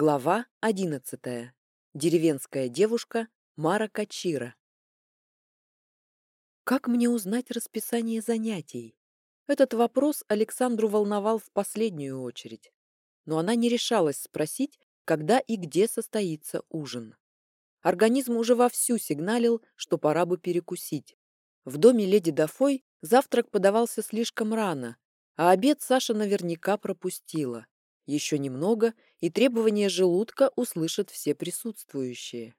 Глава одиннадцатая. Деревенская девушка Мара Качира. Как мне узнать расписание занятий? Этот вопрос Александру волновал в последнюю очередь. Но она не решалась спросить, когда и где состоится ужин. Организм уже вовсю сигналил, что пора бы перекусить. В доме леди Дафой завтрак подавался слишком рано, а обед Саша наверняка пропустила. Еще немного, и требования желудка услышат все присутствующие.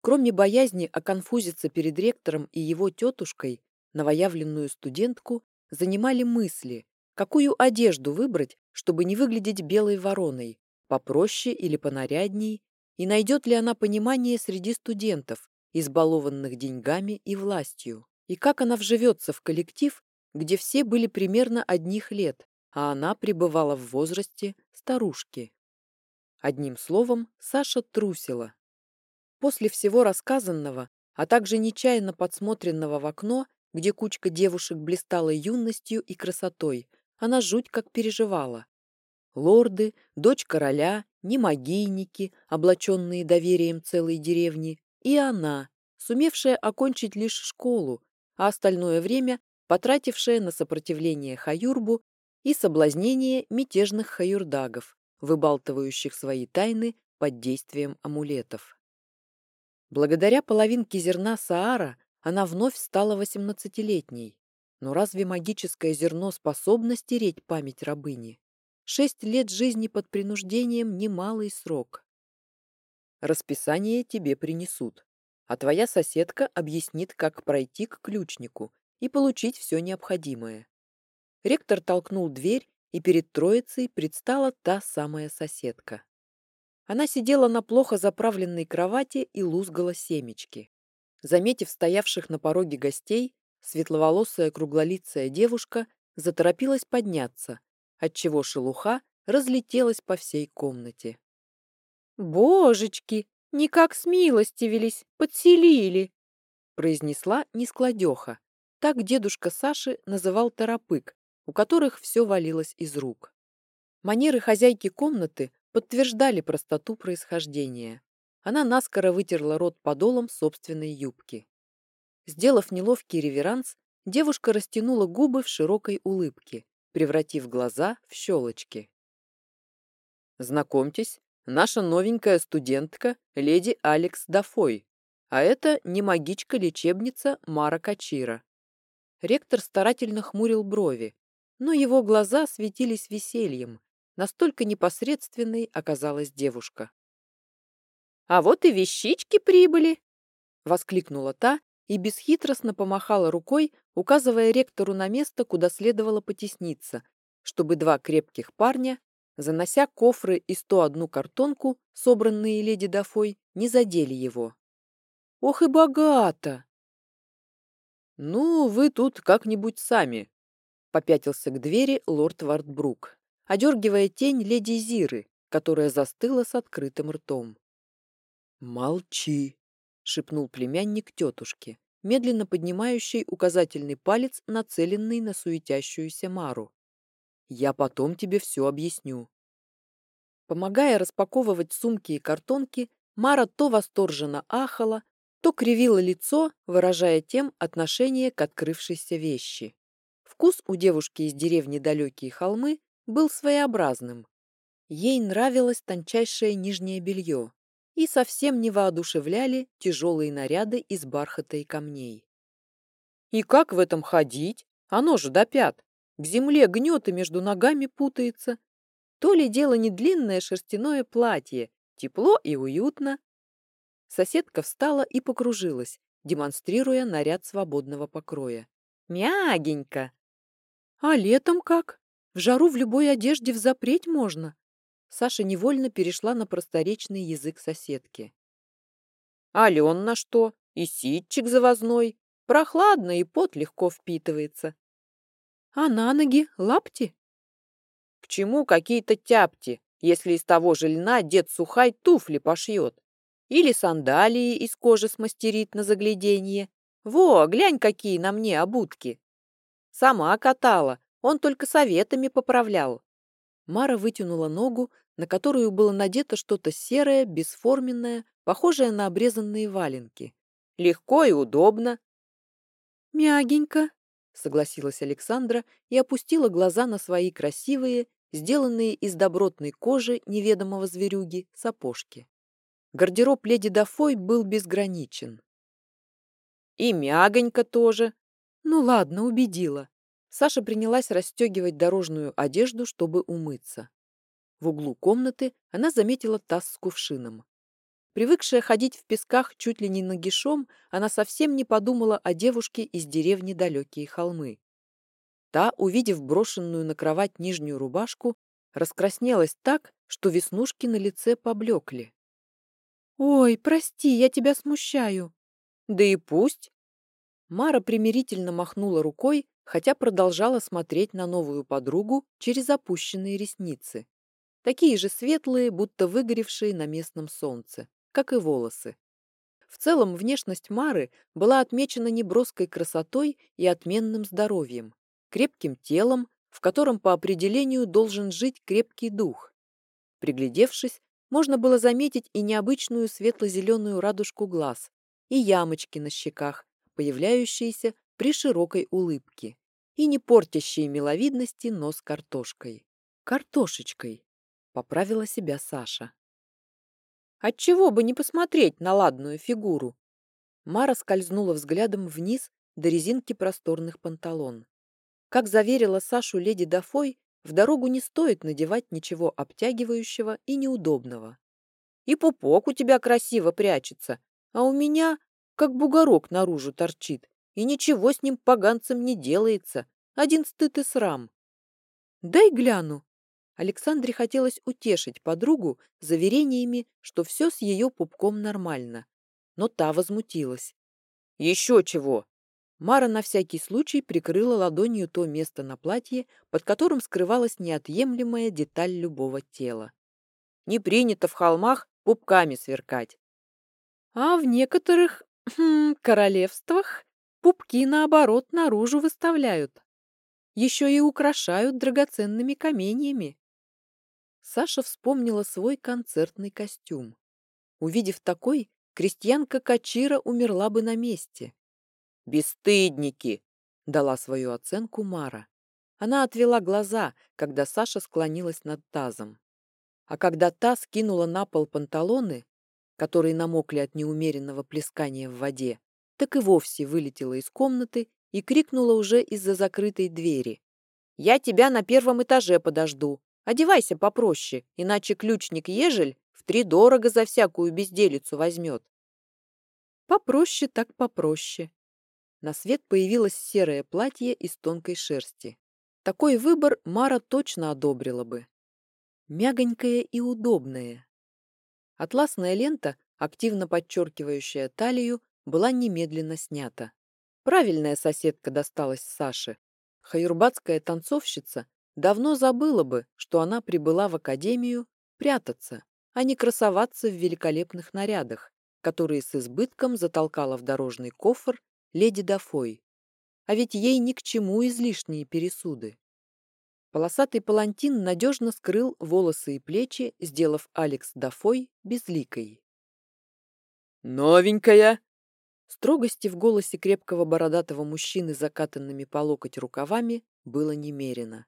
Кроме боязни оконфузиться перед ректором и его тетушкой, новоявленную студентку занимали мысли, какую одежду выбрать, чтобы не выглядеть белой вороной, попроще или понарядней, и найдет ли она понимание среди студентов, избалованных деньгами и властью, и как она вживется в коллектив, где все были примерно одних лет, а она пребывала в возрасте старушки. Одним словом, Саша трусила. После всего рассказанного, а также нечаянно подсмотренного в окно, где кучка девушек блистала юностью и красотой, она жуть как переживала. Лорды, дочь короля, немагийники, облаченные доверием целой деревни, и она, сумевшая окончить лишь школу, а остальное время потратившая на сопротивление Хаюрбу и соблазнение мятежных хаюрдагов, выбалтывающих свои тайны под действием амулетов. Благодаря половинке зерна Саара она вновь стала восемнадцатилетней. Но разве магическое зерно способно стереть память рабыни? Шесть лет жизни под принуждением – немалый срок. Расписание тебе принесут, а твоя соседка объяснит, как пройти к ключнику и получить все необходимое. Ректор толкнул дверь, и перед троицей предстала та самая соседка. Она сидела на плохо заправленной кровати и лузгала семечки. Заметив стоявших на пороге гостей, светловолосая круглолицая девушка заторопилась подняться, отчего шелуха разлетелась по всей комнате. «Божечки, никак смилостивились, подселили!» произнесла нескладеха. Так дедушка Саши называл торопык, у которых все валилось из рук. Манеры хозяйки комнаты подтверждали простоту происхождения. Она наскоро вытерла рот подолом собственной юбки. Сделав неловкий реверанс, девушка растянула губы в широкой улыбке, превратив глаза в щелочки. «Знакомьтесь, наша новенькая студентка, леди Алекс Дафой, а это не магичка-лечебница Мара Качира». Ректор старательно хмурил брови, но его глаза светились весельем. Настолько непосредственной оказалась девушка. «А вот и вещички прибыли!» — воскликнула та и бесхитростно помахала рукой, указывая ректору на место, куда следовало потесниться, чтобы два крепких парня, занося кофры и сто одну картонку, собранные леди Дафой, не задели его. «Ох и богато!» «Ну, вы тут как-нибудь сами», Попятился к двери лорд Вартбрук, одергивая тень леди Зиры, которая застыла с открытым ртом. «Молчи!» — шепнул племянник тетушке, медленно поднимающий указательный палец, нацеленный на суетящуюся Мару. «Я потом тебе все объясню». Помогая распаковывать сумки и картонки, Мара то восторженно ахала, то кривила лицо, выражая тем отношение к открывшейся вещи. Вкус у девушки из деревни Далекие холмы был своеобразным. Ей нравилось тончайшее нижнее белье и совсем не воодушевляли тяжелые наряды из бархата и камней. «И как в этом ходить? Оно же до пят. К земле гнет и между ногами путается. То ли дело не длинное шерстяное платье, тепло и уютно». Соседка встала и покружилась, демонстрируя наряд свободного покроя. «Мягенько!» А летом как? В жару в любой одежде взапреть можно. Саша невольно перешла на просторечный язык соседки. А лен на что? И ситчик завозной. Прохладно, и пот легко впитывается. А на ноги лапти? К чему какие-то тяпти, если из того же льна дед Сухай туфли пошьет? Или сандалии из кожи смастерит на загляденье? Во, глянь, какие на мне обутки! Сама катала, он только советами поправлял. Мара вытянула ногу, на которую было надето что-то серое, бесформенное, похожее на обрезанные валенки. Легко и удобно. «Мягенько», — согласилась Александра и опустила глаза на свои красивые, сделанные из добротной кожи неведомого зверюги, сапожки. Гардероб леди Дафой был безграничен. «И мягонько тоже». «Ну ладно, убедила». Саша принялась расстегивать дорожную одежду, чтобы умыться. В углу комнаты она заметила таз с кувшином. Привыкшая ходить в песках чуть ли не нагишом, она совсем не подумала о девушке из деревни Далекие холмы. Та, увидев брошенную на кровать нижнюю рубашку, раскраснелась так, что веснушки на лице поблекли. «Ой, прости, я тебя смущаю». «Да и пусть». Мара примирительно махнула рукой, хотя продолжала смотреть на новую подругу через опущенные ресницы такие же светлые, будто выгоревшие на местном солнце, как и волосы. В целом, внешность Мары была отмечена неброской красотой и отменным здоровьем, крепким телом, в котором по определению должен жить крепкий дух. Приглядевшись, можно было заметить и необычную светло-зеленую радужку глаз, и ямочки на щеках, появляющиеся при широкой улыбке, и не портящие миловидности нос картошкой. Картошечкой. Поправила себя Саша. Отчего бы не посмотреть на ладную фигуру? Мара скользнула взглядом вниз до резинки просторных панталон. Как заверила Сашу леди Дафой, в дорогу не стоит надевать ничего обтягивающего и неудобного. И пупок у тебя красиво прячется, а у меня как бугорок наружу торчит, и ничего с ним поганцем не делается, один стыд и срам. Дай гляну, Александре хотелось утешить подругу заверениями, что все с ее пупком нормально. Но та возмутилась. «Еще чего!» Мара на всякий случай прикрыла ладонью то место на платье, под которым скрывалась неотъемлемая деталь любого тела. «Не принято в холмах пупками сверкать». «А в некоторых хм, королевствах пупки, наоборот, наружу выставляют. Еще и украшают драгоценными каменьями», Саша вспомнила свой концертный костюм. Увидев такой, крестьянка Качира умерла бы на месте. «Бесстыдники!» — дала свою оценку Мара. Она отвела глаза, когда Саша склонилась над тазом. А когда та скинула на пол панталоны, которые намокли от неумеренного плескания в воде, так и вовсе вылетела из комнаты и крикнула уже из-за закрытой двери. «Я тебя на первом этаже подожду. Одевайся попроще, иначе ключник Ежель втридорого за всякую безделицу возьмет. Попроще так попроще. На свет появилось серое платье из тонкой шерсти. Такой выбор Мара точно одобрила бы. Мягонькое и удобное. Атласная лента, активно подчеркивающая талию, была немедленно снята. Правильная соседка досталась Саше. Хаюрбатская танцовщица давно забыла бы, что она прибыла в академию прятаться, а не красоваться в великолепных нарядах, которые с избытком затолкала в дорожный кофр леди Дафой. А ведь ей ни к чему излишние пересуды. Полосатый палантин надежно скрыл волосы и плечи, сделав Алекс Дафой безликой. «Новенькая!» Строгости в голосе крепкого бородатого мужчины закатанными по локоть рукавами было немерено.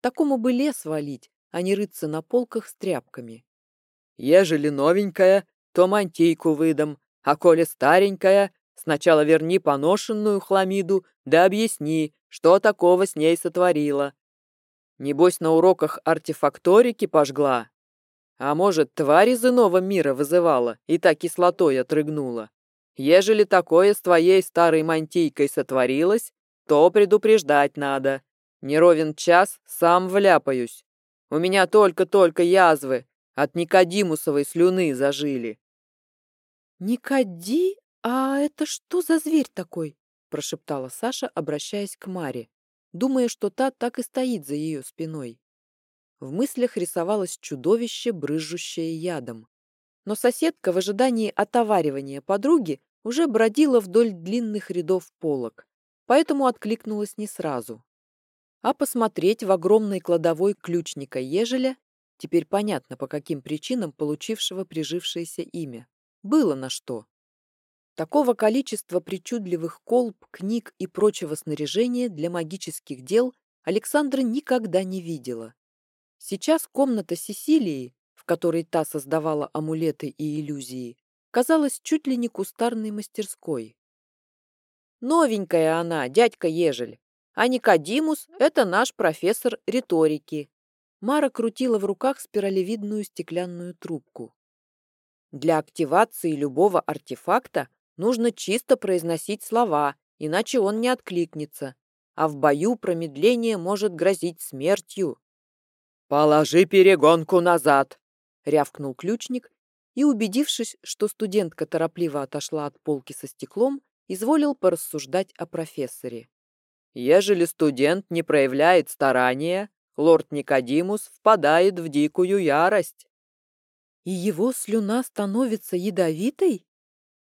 Такому бы лес валить, а не рыться на полках с тряпками. Ежели новенькая, то мантийку выдам, а коли старенькая, сначала верни поношенную хламиду, да объясни, что такого с ней сотворила. Небось, на уроках артефакторики пожгла. А может, тварь из иного мира вызывала и так кислотой отрыгнула. Ежели такое с твоей старой мантийкой сотворилось, то предупреждать надо. Не ровен час, сам вляпаюсь. У меня только-только язвы от Никодимусовой слюны зажили. «Никоди? А это что за зверь такой?» прошептала Саша, обращаясь к Маре, думая, что та так и стоит за ее спиной. В мыслях рисовалось чудовище, брызжущее ядом. Но соседка в ожидании отоваривания подруги уже бродила вдоль длинных рядов полок, поэтому откликнулась не сразу а посмотреть в огромной кладовой ключника Ежеля Теперь понятно, по каким причинам получившего прижившееся имя. Было на что. Такого количества причудливых колб, книг и прочего снаряжения для магических дел Александра никогда не видела. Сейчас комната Сесилии, в которой та создавала амулеты и иллюзии, казалась чуть ли не кустарной мастерской. «Новенькая она, дядька Ежель, а Никодимус — это наш профессор риторики». Мара крутила в руках спиралевидную стеклянную трубку. Для активации любого артефакта Нужно чисто произносить слова, иначе он не откликнется. А в бою промедление может грозить смертью. «Положи перегонку назад!» — рявкнул ключник и, убедившись, что студентка торопливо отошла от полки со стеклом, изволил порассуждать о профессоре. «Ежели студент не проявляет старания, лорд Никодимус впадает в дикую ярость». «И его слюна становится ядовитой?»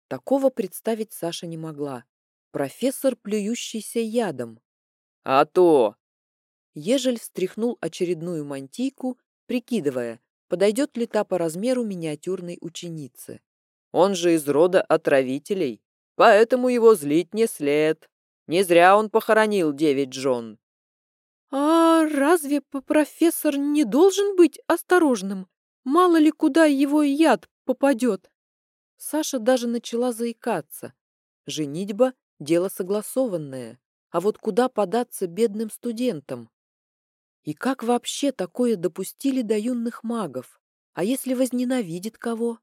Такого представить Саша не могла. Профессор, плюющийся ядом. «А то!» Ежель встряхнул очередную мантийку, прикидывая, подойдет ли та по размеру миниатюрной ученицы. «Он же из рода отравителей, поэтому его злить не след. Не зря он похоронил девять жен». «А разве профессор не должен быть осторожным? Мало ли куда его яд попадет?» Саша даже начала заикаться. Женитьба — дело согласованное, а вот куда податься бедным студентам? И как вообще такое допустили до юных магов? А если возненавидит кого?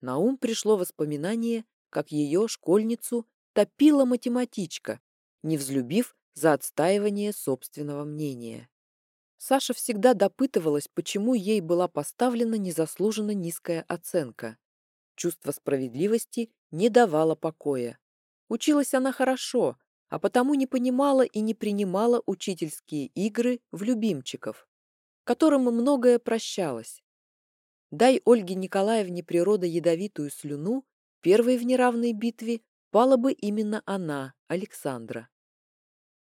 На ум пришло воспоминание, как ее, школьницу, топила математичка, не взлюбив за отстаивание собственного мнения. Саша всегда допытывалась, почему ей была поставлена незаслуженно низкая оценка. Чувство справедливости не давало покоя. Училась она хорошо, а потому не понимала и не принимала учительские игры в любимчиков, которым многое прощалось. Дай Ольге Николаевне природа ядовитую слюну, первой в неравной битве пала бы именно она, Александра.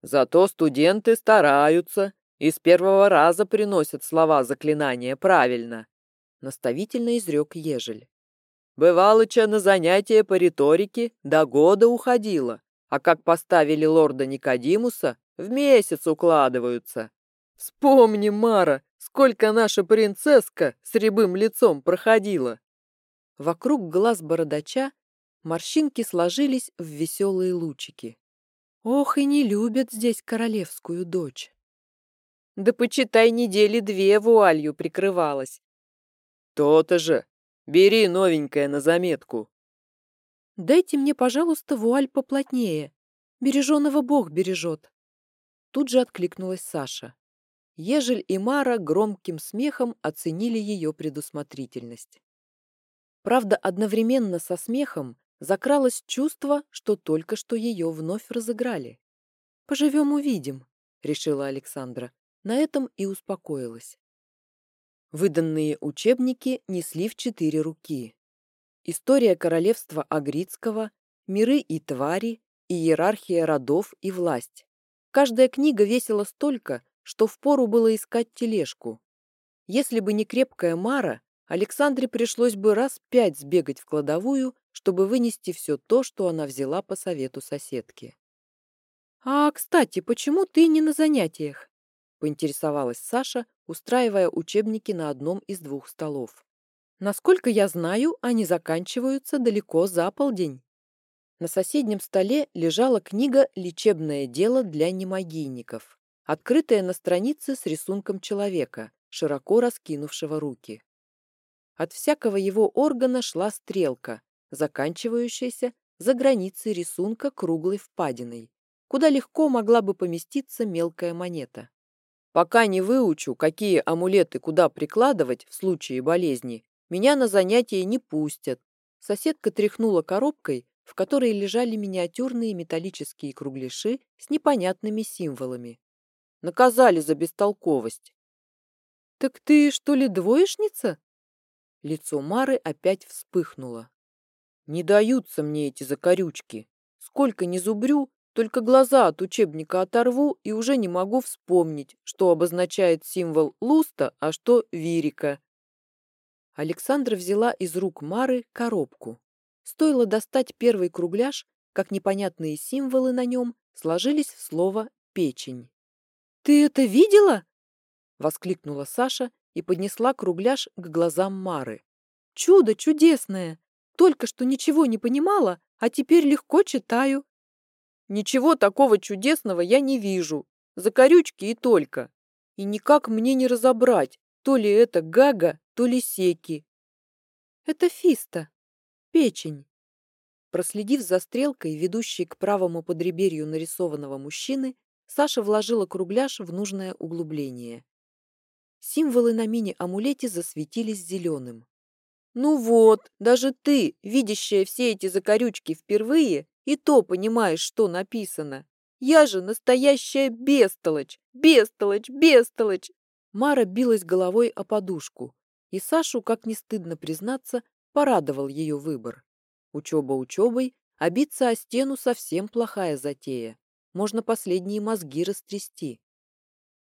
Зато студенты стараются и с первого раза приносят слова заклинания правильно, наставительно изрек Ежель. Бывалыча на занятия по риторике до года уходила, а как поставили лорда Никодимуса, в месяц укладываются. Вспомни, Мара, сколько наша принцесска с рябым лицом проходила. Вокруг глаз бородача морщинки сложились в веселые лучики. Ох, и не любят здесь королевскую дочь. Да почитай, недели две вуалью прикрывалась. То-то же, Бери новенькое на заметку. Дайте мне, пожалуйста, вуаль поплотнее. Береженого Бог бережет. Тут же откликнулась Саша. Ежель и Мара громким смехом оценили ее предусмотрительность. Правда, одновременно со смехом закралось чувство, что только что ее вновь разыграли. «Поживем-увидим», — решила Александра. На этом и успокоилась. Выданные учебники несли в четыре руки. История королевства Агрицкого, миры и твари, иерархия родов и власть. Каждая книга весила столько, что впору было искать тележку. Если бы не крепкая Мара, Александре пришлось бы раз пять сбегать в кладовую, чтобы вынести все то, что она взяла по совету соседки. «А, кстати, почему ты не на занятиях?» поинтересовалась Саша, устраивая учебники на одном из двух столов. Насколько я знаю, они заканчиваются далеко за полдень. На соседнем столе лежала книга «Лечебное дело для немагийников», открытая на странице с рисунком человека, широко раскинувшего руки. От всякого его органа шла стрелка, заканчивающаяся за границей рисунка круглой впадиной, куда легко могла бы поместиться мелкая монета. Пока не выучу, какие амулеты куда прикладывать в случае болезни, меня на занятия не пустят. Соседка тряхнула коробкой, в которой лежали миниатюрные металлические кругляши с непонятными символами. Наказали за бестолковость. «Так ты, что ли, двоечница?» Лицо Мары опять вспыхнуло. «Не даются мне эти закорючки. Сколько ни зубрю, Только глаза от учебника оторву и уже не могу вспомнить, что обозначает символ луста, а что вирика. Александра взяла из рук Мары коробку. Стоило достать первый кругляш, как непонятные символы на нем сложились в слово «печень». «Ты это видела?» — воскликнула Саша и поднесла кругляш к глазам Мары. «Чудо чудесное! Только что ничего не понимала, а теперь легко читаю». «Ничего такого чудесного я не вижу. Закорючки и только. И никак мне не разобрать, то ли это гага, то ли секи». «Это фиста. Печень». Проследив за стрелкой, ведущей к правому подреберью нарисованного мужчины, Саша вложила кругляш в нужное углубление. Символы на мини-амулете засветились зеленым. «Ну вот, даже ты, видящая все эти закорючки впервые, и то понимаешь, что написано. Я же настоящая бестолочь, бестолочь, бестолочь!» Мара билась головой о подушку, и Сашу, как не стыдно признаться, порадовал ее выбор. Учеба учебой, а биться о стену совсем плохая затея. Можно последние мозги растрясти.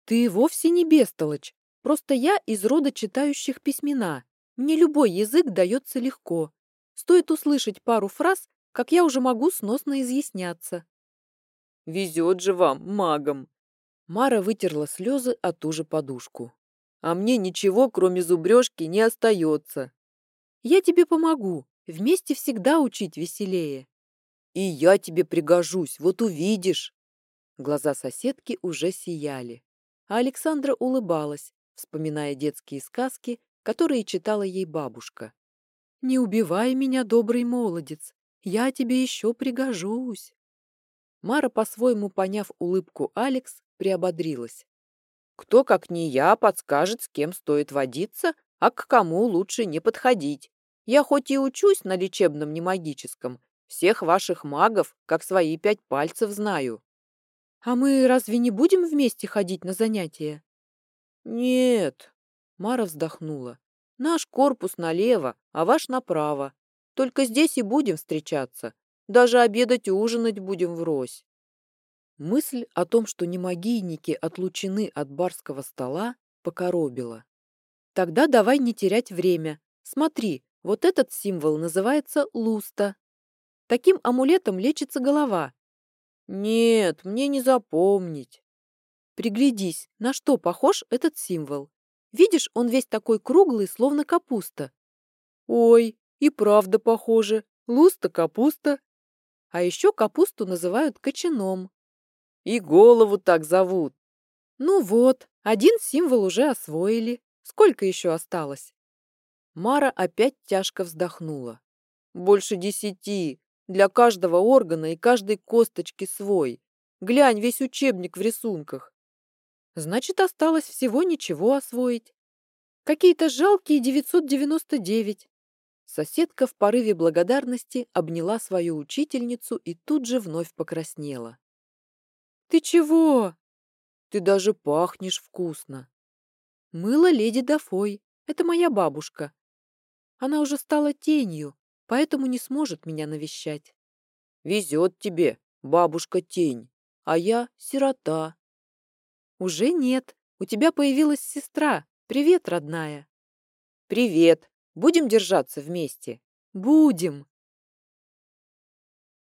«Ты вовсе не бестолочь. Просто я из рода читающих письмена. Мне любой язык дается легко. Стоит услышать пару фраз, как я уже могу сносно изъясняться». «Везет же вам, магам!» Мара вытерла слезы о ту же подушку. «А мне ничего, кроме зубрежки, не остается». «Я тебе помогу. Вместе всегда учить веселее. И я тебе пригожусь, вот увидишь. Глаза соседки уже сияли. А Александра улыбалась, вспоминая детские сказки, которые читала ей бабушка. «Не убивай меня, добрый молодец, я тебе еще пригожусь». Мара, по-своему поняв улыбку Алекс, приободрилась. «Кто, как не я, подскажет, с кем стоит водиться, а к кому лучше не подходить. Я хоть и учусь на лечебном немагическом, всех ваших магов, как свои пять пальцев, знаю. А мы разве не будем вместе ходить на занятия? Нет. Мара вздохнула. Наш корпус налево, а ваш направо. Только здесь и будем встречаться. Даже обедать и ужинать будем врозь. Мысль о том, что немагийники отлучены от барского стола, покоробила. Тогда давай не терять время. Смотри, вот этот символ называется луста. Таким амулетом лечится голова. Нет, мне не запомнить. Приглядись, на что похож этот символ. Видишь, он весь такой круглый, словно капуста. Ой, и правда похоже. Луста капуста. А еще капусту называют кочаном. И голову так зовут. Ну вот, один символ уже освоили. Сколько еще осталось? Мара опять тяжко вздохнула. «Больше десяти. Для каждого органа и каждой косточки свой. Глянь, весь учебник в рисунках». «Значит, осталось всего ничего освоить. Какие-то жалкие 999». Соседка в порыве благодарности обняла свою учительницу и тут же вновь покраснела. «Ты чего?» «Ты даже пахнешь вкусно». «Мыло леди Дафой. Это моя бабушка. Она уже стала тенью, поэтому не сможет меня навещать. Везет тебе, бабушка-тень, а я сирота. Уже нет. У тебя появилась сестра. Привет, родная. Привет. Будем держаться вместе? Будем.